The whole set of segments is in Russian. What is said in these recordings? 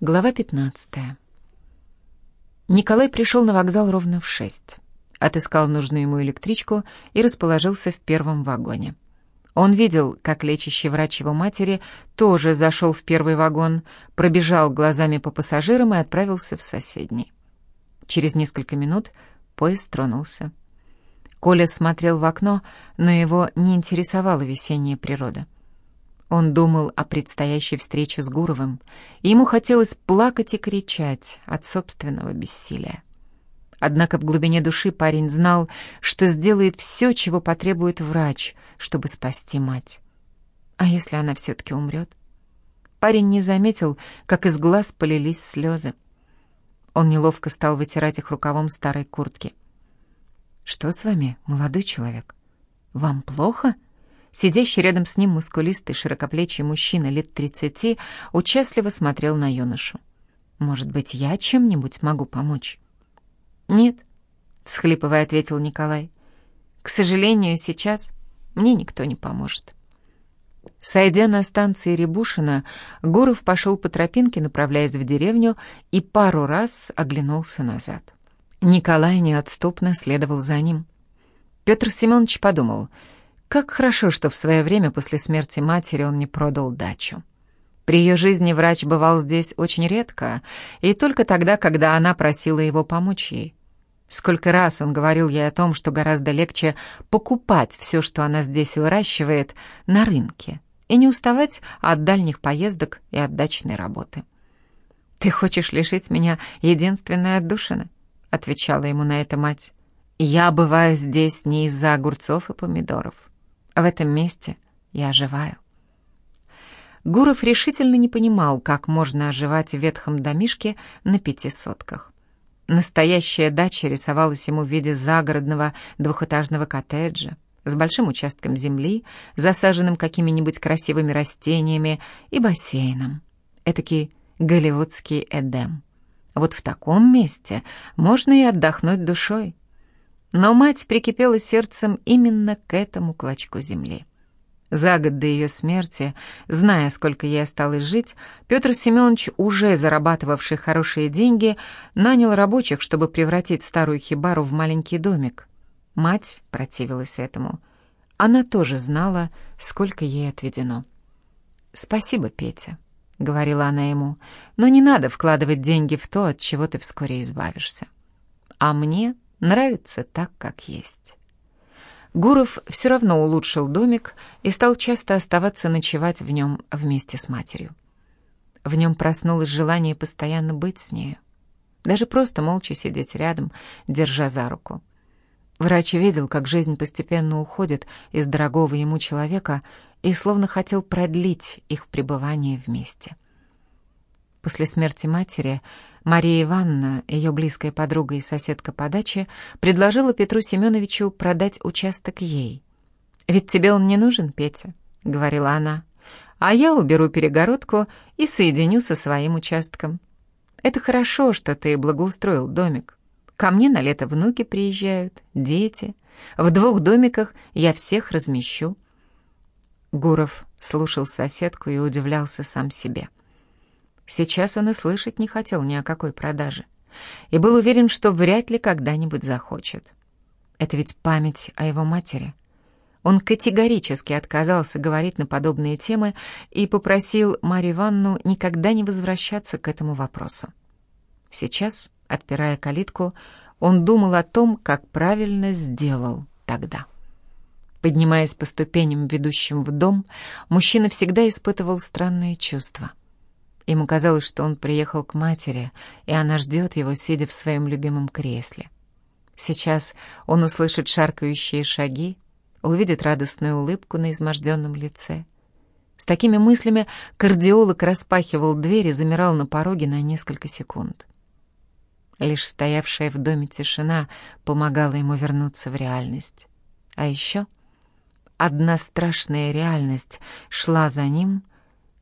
Глава 15. Николай пришел на вокзал ровно в шесть. Отыскал нужную ему электричку и расположился в первом вагоне. Он видел, как лечащий врач его матери тоже зашел в первый вагон, пробежал глазами по пассажирам и отправился в соседний. Через несколько минут поезд тронулся. Коля смотрел в окно, но его не интересовала весенняя природа. Он думал о предстоящей встрече с Гуровым, и ему хотелось плакать и кричать от собственного бессилия. Однако в глубине души парень знал, что сделает все, чего потребует врач, чтобы спасти мать. А если она все-таки умрет? Парень не заметил, как из глаз полились слезы. Он неловко стал вытирать их рукавом старой куртки. «Что с вами, молодой человек? Вам плохо?» Сидящий рядом с ним мускулистый, широкоплечий мужчина лет тридцати участливо смотрел на юношу. «Может быть, я чем-нибудь могу помочь?» «Нет», — всхлипывая, ответил Николай. «К сожалению, сейчас мне никто не поможет». Сойдя на станции Рябушина, Гуров пошел по тропинке, направляясь в деревню, и пару раз оглянулся назад. Николай неотступно следовал за ним. Петр Семенович подумал — как хорошо, что в свое время после смерти матери он не продал дачу. При ее жизни врач бывал здесь очень редко, и только тогда, когда она просила его помочь ей. Сколько раз он говорил ей о том, что гораздо легче покупать все, что она здесь выращивает, на рынке, и не уставать от дальних поездок и от дачной работы. «Ты хочешь лишить меня единственной отдушины?» — отвечала ему на это мать. «Я бываю здесь не из-за огурцов и помидоров. В этом месте я оживаю. Гуров решительно не понимал, как можно оживать в ветхом домишке на пяти сотках. Настоящая дача рисовалась ему в виде загородного двухэтажного коттеджа с большим участком земли, засаженным какими-нибудь красивыми растениями и бассейном. Этакий голливудский Эдем. Вот в таком месте можно и отдохнуть душой. Но мать прикипела сердцем именно к этому клочку земли. За год до ее смерти, зная, сколько ей осталось жить, Петр Семенович, уже зарабатывавший хорошие деньги, нанял рабочих, чтобы превратить старую хибару в маленький домик. Мать противилась этому. Она тоже знала, сколько ей отведено. «Спасибо, Петя», — говорила она ему, — «но не надо вкладывать деньги в то, от чего ты вскоре избавишься. А мне Нравится так, как есть. Гуров все равно улучшил домик и стал часто оставаться ночевать в нем вместе с матерью. В нем проснулось желание постоянно быть с нею. Даже просто молча сидеть рядом, держа за руку. Врач видел, как жизнь постепенно уходит из дорогого ему человека и словно хотел продлить их пребывание вместе. После смерти матери Мария Ивановна, ее близкая подруга и соседка по даче, предложила Петру Семеновичу продать участок ей. «Ведь тебе он не нужен, Петя», — говорила она, «а я уберу перегородку и соединю со своим участком. Это хорошо, что ты благоустроил домик. Ко мне на лето внуки приезжают, дети. В двух домиках я всех размещу». Гуров слушал соседку и удивлялся сам себе. Сейчас он и слышать не хотел ни о какой продаже. И был уверен, что вряд ли когда-нибудь захочет. Это ведь память о его матери. Он категорически отказался говорить на подобные темы и попросил Марию Ивановну никогда не возвращаться к этому вопросу. Сейчас, отпирая калитку, он думал о том, как правильно сделал тогда. Поднимаясь по ступеням, ведущим в дом, мужчина всегда испытывал странные чувства. Ему казалось, что он приехал к матери, и она ждет его, сидя в своем любимом кресле. Сейчас он услышит шаркающие шаги, увидит радостную улыбку на изможденном лице. С такими мыслями кардиолог распахивал дверь и замирал на пороге на несколько секунд. Лишь стоявшая в доме тишина помогала ему вернуться в реальность. А еще одна страшная реальность шла за ним —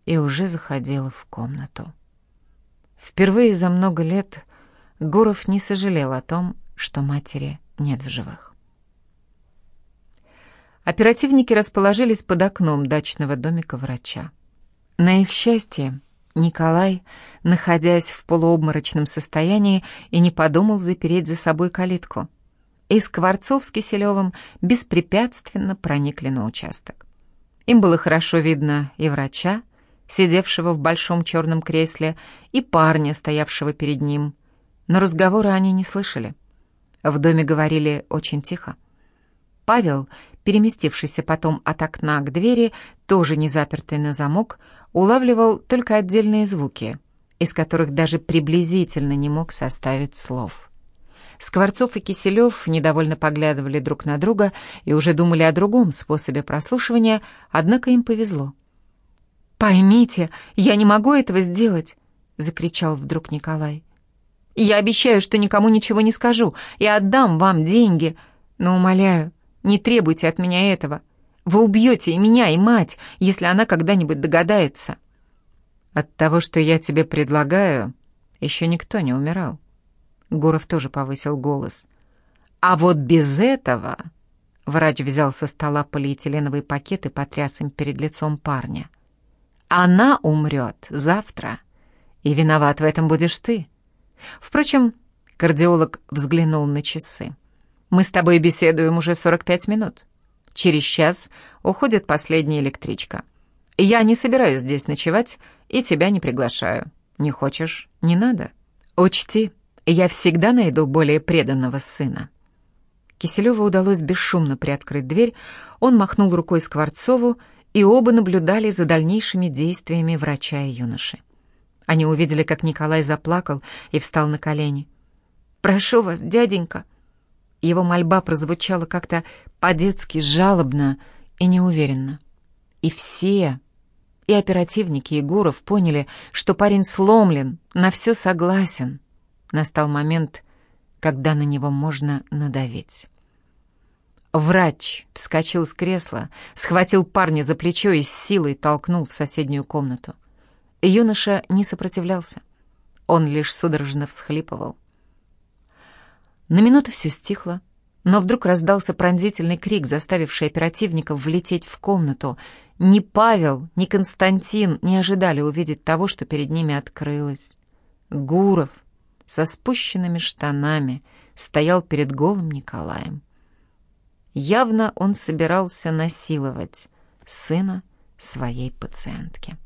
и уже заходила в комнату. Впервые за много лет Гуров не сожалел о том, что матери нет в живых. Оперативники расположились под окном дачного домика врача. На их счастье, Николай, находясь в полуобморочном состоянии, и не подумал запереть за собой калитку. И Скворцов с Киселевым беспрепятственно проникли на участок. Им было хорошо видно и врача, сидевшего в большом черном кресле, и парня, стоявшего перед ним. Но разговора они не слышали. В доме говорили очень тихо. Павел, переместившийся потом от окна к двери, тоже не запертый на замок, улавливал только отдельные звуки, из которых даже приблизительно не мог составить слов. Скворцов и Киселев недовольно поглядывали друг на друга и уже думали о другом способе прослушивания, однако им повезло. «Поймите, я не могу этого сделать!» — закричал вдруг Николай. «Я обещаю, что никому ничего не скажу и отдам вам деньги, но, умоляю, не требуйте от меня этого. Вы убьете и меня, и мать, если она когда-нибудь догадается». «От того, что я тебе предлагаю, еще никто не умирал». Гуров тоже повысил голос. «А вот без этого...» Врач взял со стола полиэтиленовый пакет и потряс им перед лицом парня. «Она умрет завтра, и виноват в этом будешь ты. Впрочем, кардиолог взглянул на часы. Мы с тобой беседуем уже 45 минут. Через час уходит последняя электричка. Я не собираюсь здесь ночевать и тебя не приглашаю. Не хочешь — не надо. Учти, я всегда найду более преданного сына». Киселеву удалось бесшумно приоткрыть дверь, он махнул рукой Скворцову, и оба наблюдали за дальнейшими действиями врача и юноши. Они увидели, как Николай заплакал и встал на колени. «Прошу вас, дяденька!» Его мольба прозвучала как-то по-детски жалобно и неуверенно. И все, и оперативники, и Гуров поняли, что парень сломлен, на все согласен. Настал момент, когда на него можно надавить. Врач вскочил с кресла, схватил парня за плечо и с силой толкнул в соседнюю комнату. Юноша не сопротивлялся. Он лишь судорожно всхлипывал. На минуту все стихло, но вдруг раздался пронзительный крик, заставивший оперативников влететь в комнату. Ни Павел, ни Константин не ожидали увидеть того, что перед ними открылось. Гуров со спущенными штанами стоял перед голым Николаем. Явно он собирался насиловать сына своей пациентки.